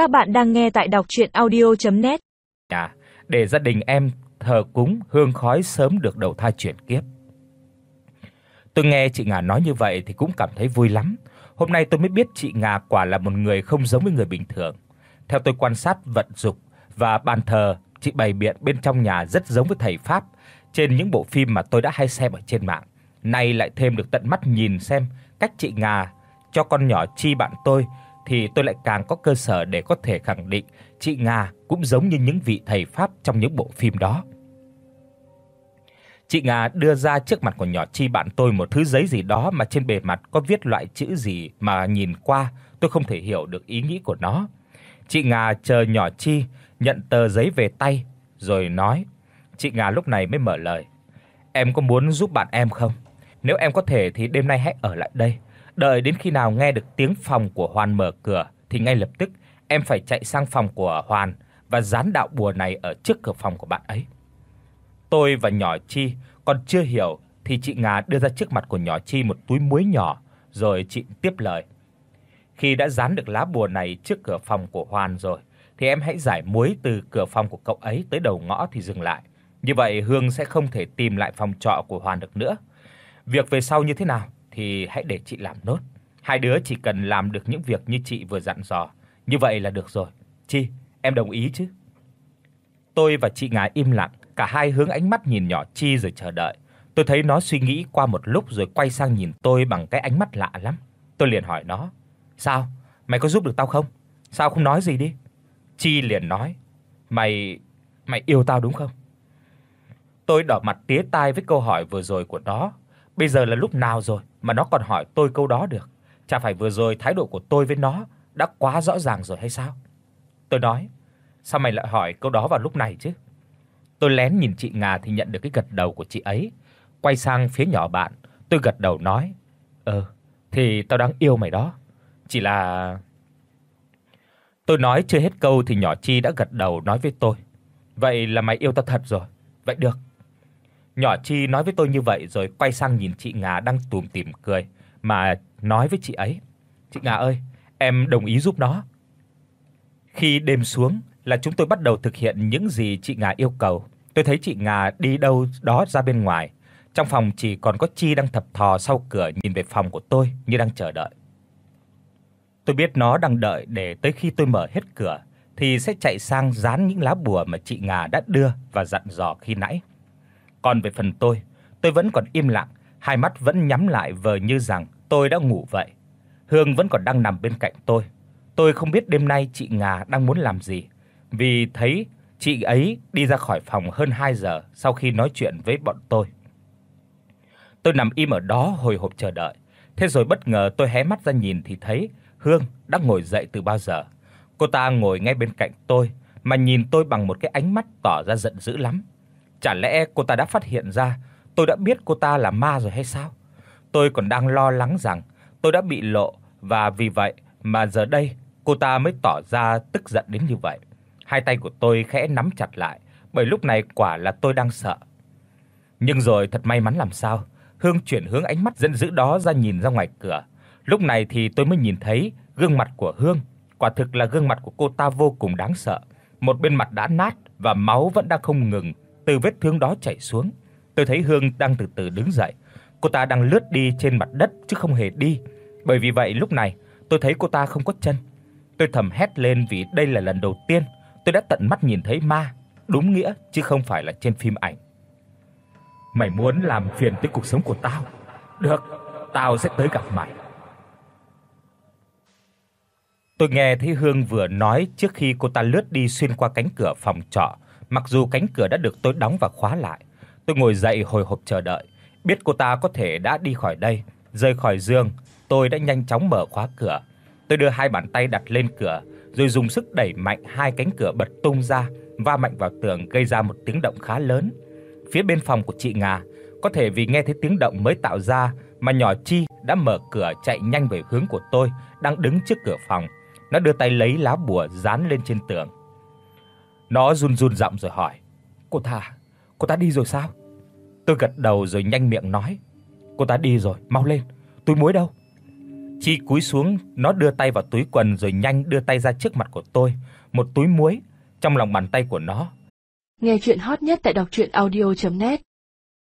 Các bạn đang nghe tại đọc audio net Nhà để gia đình em thờ cúng hương khói sớm được đầu thai chuyển kiếp. Tôi nghe chị Ngà nói như vậy thì cũng cảm thấy vui lắm. Hôm nay tôi mới biết chị Ngà quả là một người không giống với người bình thường. Theo tôi quan sát vận dụng và bàn thờ, chị bày biện bên trong nhà rất giống với thầy pháp trên những bộ phim mà tôi đã hay xem ở trên mạng. Nay lại thêm được tận mắt nhìn xem cách chị Ngà cho con nhỏ chi bạn tôi thì tôi lại càng có cơ sở để có thể khẳng định chị nga cũng giống như những vị thầy pháp trong những bộ phim đó. Chị nga đưa ra trước mặt của nhỏ Chi bạn tôi một thứ giấy gì đó mà trên bề mặt có viết loại chữ gì mà nhìn qua tôi không thể hiểu được ý nghĩ của nó. Chị nga chờ nhỏ Chi nhận tờ giấy về tay rồi nói. Chị nga lúc này mới mở lời. Em có muốn giúp bạn em không? Nếu em có thể thì đêm nay hãy ở lại đây, đợi đến khi nào nghe được tiếng phòng của Hoàn mở cửa thì ngay lập tức em phải chạy sang phòng của Hoàn và dán đạo bùa này ở trước cửa phòng của bạn ấy. Tôi và nhỏ Chi còn chưa hiểu thì chị nga đưa ra trước mặt của nhỏ Chi một túi muối nhỏ, rồi chị tiếp lời. Khi đã dán được lá bùa này trước cửa phòng của Hoàn rồi thì em hãy giải muối từ cửa phòng của cậu ấy tới đầu ngõ thì dừng lại. Như vậy Hương sẽ không thể tìm lại phòng trọ của Hoàn được nữa. Việc về sau như thế nào thì hãy để chị làm nốt. Hai đứa chỉ cần làm được những việc như chị vừa dặn dò, như vậy là được rồi. Chi, em đồng ý chứ? Tôi và chị Ngà im lặng, cả hai hướng ánh mắt nhìn nhỏ Chi rồi chờ đợi. Tôi thấy nó suy nghĩ qua một lúc rồi quay sang nhìn tôi bằng cái ánh mắt lạ lắm. Tôi liền hỏi nó: "Sao? Mày có giúp được tao không? Sao không nói gì đi?" Chi liền nói: "Mày mày yêu tao đúng không?" Tôi đỏ mặt tía tai với câu hỏi vừa rồi của nó. Bây giờ là lúc nào rồi mà nó còn hỏi tôi câu đó được? Chả phải vừa rồi thái độ của tôi với nó đã quá rõ ràng rồi hay sao? Tôi nói: "Sao mày lại hỏi câu đó vào lúc này chứ?" Tôi lén nhìn chị nga thì nhận được cái gật đầu của chị ấy. Quay sang phía nhỏ bạn, tôi gật đầu nói: "Ờ, thì tao đang yêu mày đó. Chỉ là Tôi nói chưa hết câu thì nhỏ Chi đã gật đầu nói với tôi: "Vậy là mày yêu tao thật rồi. Vậy được." Nhỏ Chi nói với tôi như vậy rồi quay sang nhìn chị Ngà đang tủm tỉm cười mà nói với chị ấy: "Chị Ngà ơi, em đồng ý giúp nó." Khi đêm xuống là chúng tôi bắt đầu thực hiện những gì chị Ngà yêu cầu. Tôi thấy chị Ngà đi đâu đó ra bên ngoài. Trong phòng chỉ còn có Chi đang thập thò sau cửa nhìn về phòng của tôi như đang chờ đợi. Tôi biết nó đang đợi để tới khi tôi mở hết cửa thì sẽ chạy sang dán những lá bùa mà chị Ngà đã đưa và dặn dò khi nãy. Còn về phần tôi, tôi vẫn còn im lặng, hai mắt vẫn nhắm lại vờ như rằng tôi đã ngủ vậy. Hương vẫn còn đang nằm bên cạnh tôi. Tôi không biết đêm nay chị Ngà đang muốn làm gì, vì thấy chị ấy đi ra khỏi phòng hơn 2 giờ sau khi nói chuyện với bọn tôi. Tôi nằm im ở đó hồi hộp chờ đợi. Thế rồi bất ngờ tôi hé mắt ra nhìn thì thấy Hương đã ngồi dậy từ bao giờ. Cô ta ngồi ngay bên cạnh tôi mà nhìn tôi bằng một cái ánh mắt tỏ ra giận dữ lắm. Chả lẽ cô ta đã phát hiện ra tôi đã biết cô ta là ma rồi hay sao? Tôi còn đang lo lắng rằng tôi đã bị lộ và vì vậy mà giờ đây cô ta mới tỏ ra tức giận đến như vậy. Hai tay của tôi khẽ nắm chặt lại, bởi lúc này quả là tôi đang sợ. Nhưng rồi thật may mắn làm sao, Hương chuyển hướng ánh mắt giận dữ đó ra nhìn ra ngoài cửa. Lúc này thì tôi mới nhìn thấy gương mặt của Hương, quả thực là gương mặt của cô ta vô cùng đáng sợ. Một bên mặt đã nát và máu vẫn đang không ngừng từ vết thương đó chảy xuống. Tôi thấy Hương đang từ từ đứng dậy. Cô ta đang lướt đi trên mặt đất chứ không hề đi. Bởi vì vậy lúc này, tôi thấy cô ta không có chân. Tôi thầm hét lên vì đây là lần đầu tiên tôi đã tận mắt nhìn thấy ma, đúng nghĩa chứ không phải là trên phim ảnh. Mày muốn làm phiền tới cuộc sống của tao? Được, tao sẽ tới gặp mày. Tôi nghe thấy Hương vừa nói trước khi cô ta lướt đi xuyên qua cánh cửa phòng trọ, mặc dù cánh cửa đã được tôi đóng và khóa lại. Tôi ngồi dậy hồi hộp chờ đợi, biết cô ta có thể đã đi khỏi đây, rời khỏi giường, tôi đã nhanh chóng mở khóa cửa. Tôi đưa hai bàn tay đặt lên cửa, rồi dùng sức đẩy mạnh hai cánh cửa bật tung ra, va mạnh vào tường gây ra một tiếng động khá lớn. Phía bên phòng của chị nga có thể vì nghe thấy tiếng động mới tạo ra mà nhỏ Chi đã mở cửa chạy nhanh về hướng của tôi đang đứng trước cửa phòng. Nó đưa tay lấy lá bùa dán lên trên tường. Nó run run giọng rồi hỏi: "Cô ta, cô ta đi rồi sao?" Tôi gật đầu rồi nhanh miệng nói: "Cô ta đi rồi, mau lên, túi muối đâu?" Chi cúi xuống, nó đưa tay vào túi quần rồi nhanh đưa tay ra trước mặt của tôi, một túi muối trong lòng bàn tay của nó. Nghe truyện hot nhất tại doctruyenaudio.net